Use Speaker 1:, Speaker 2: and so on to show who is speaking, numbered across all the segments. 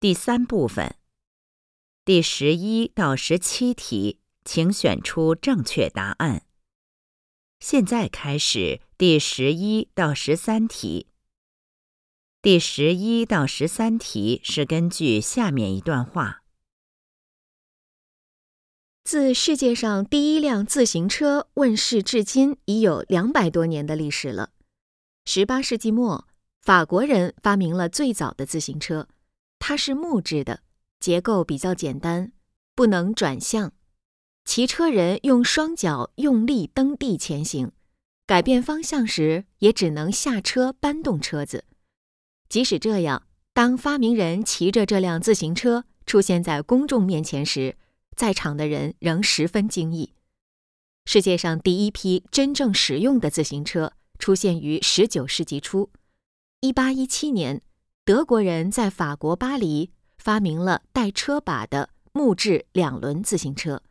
Speaker 1: 第三部分，第十一到十七题，请选出正确答案。现在开始第十一到十三题。第十一到十三题是根据下面一段话：
Speaker 2: 自世界上第一辆自行车问世至今，已有两百多年的历史了。十八世纪末，法国人发明了最早的自行车。它是木质的，结构比较简单，不能转向。骑车人用双脚用力蹬地前行，改变方向时也只能下车搬动车子。即使这样，当发明人骑着这辆自行车出现在公众面前时，在场的人仍十分惊异。世界上第一批真正实用的自行车出现于十九世纪初，一八一七年。德国人在法国巴黎发明了带车把的木质两轮自行车，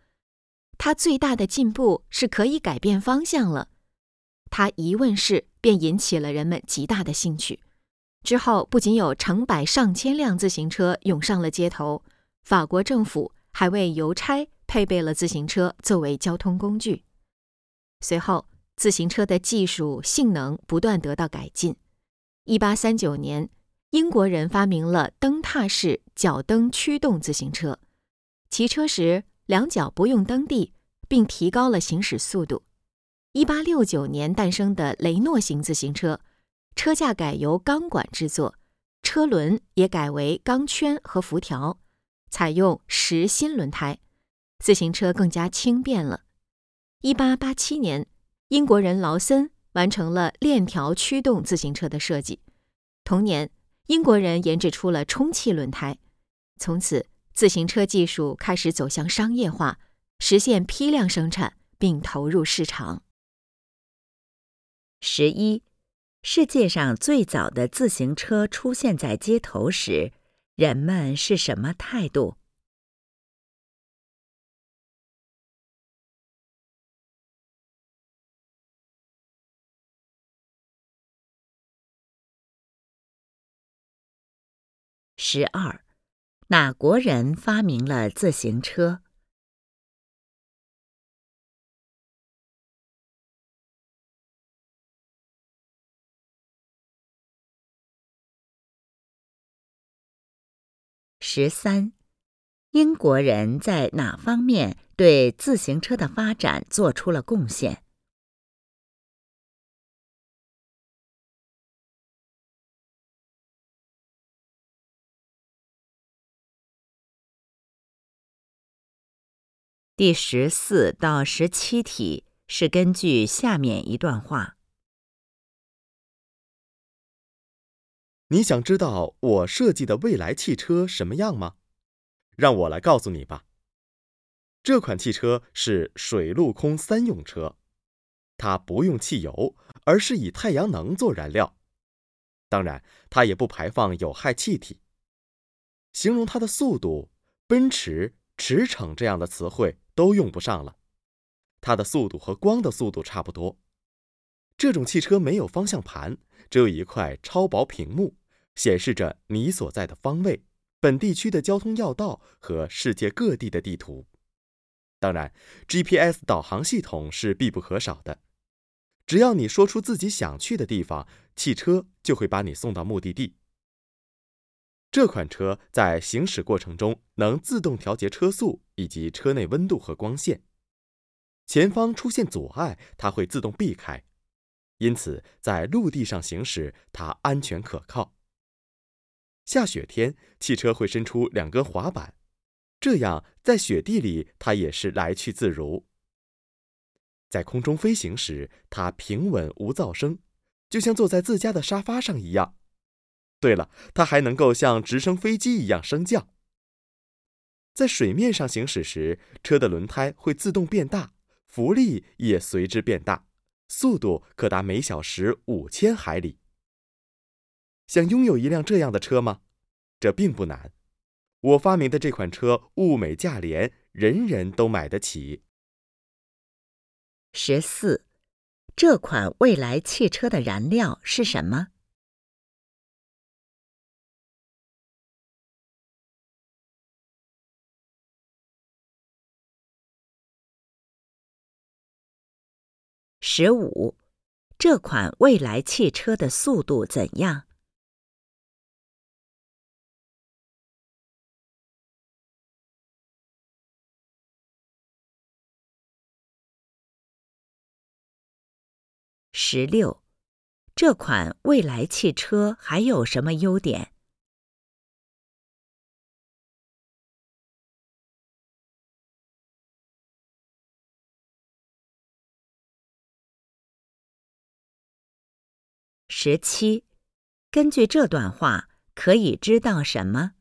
Speaker 2: 它最大的进步是可以改变方向了。它一问世便引起了人们极大的兴趣。之后不仅有成百上千辆自行车涌上了街头，法国政府还为邮差配备了自行车作为交通工具。随后，自行车的技术性能不断得到改进。一八三九年。英国人发明了蹬踏式脚蹬驱动自行车，骑车时两脚不用蹬地，并提高了行驶速度。一八六九年诞生的雷诺型自行车，车架改由钢管制作，车轮也改为钢圈和辐条，采用实心轮胎，自行车更加轻便了。一八八七年，英国人劳森完成了链条驱动自行车的设计，同年。英国人研制出了充气轮胎，从此自行车技术开始走向商业化，实现批量生产并投入市场。
Speaker 1: 十一，世界上最早的自行车出现在街头时，人们是什么态度？十二，哪国人发明了自行车？十三，英国人在哪方面对自行车的发展做出了贡献？第十四到十七题是根据下面一段话。
Speaker 3: 你想知道我设计的未来汽车什么样吗？让我来告诉你吧。这款汽车是水陆空三用车，它不用汽油，而是以太阳能做燃料。当然，它也不排放有害气体。形容它的速度，奔驰。驰骋这样的词汇都用不上了，它的速度和光的速度差不多。这种汽车没有方向盘，只有一块超薄屏幕，显示着你所在的方位、本地区的交通要道和世界各地的地图。当然，GPS 导航系统是必不可少的。只要你说出自己想去的地方，汽车就会把你送到目的地。这款车在行驶过程中能自动调节车速以及车内温度和光线，前方出现阻碍，它会自动避开，因此在陆地上行驶它安全可靠。下雪天，汽车会伸出两根滑板，这样在雪地里它也是来去自如。在空中飞行时，它平稳无噪声，就像坐在自家的沙发上一样。对了，它还能够像直升飞机一样升降。在水面上行驶时，车的轮胎会自动变大，浮力也随之变大，速度可达每小时五千海里。想拥有一辆这样的车吗？这并不难。我发明的这款车物美价廉，人人都买得起。
Speaker 1: 十四，这款未来汽车的燃料是什么？十五，这款未来汽车的速度怎样？十六，这款未来汽车还有什么优点？十七，根据这段话，可以知道什么？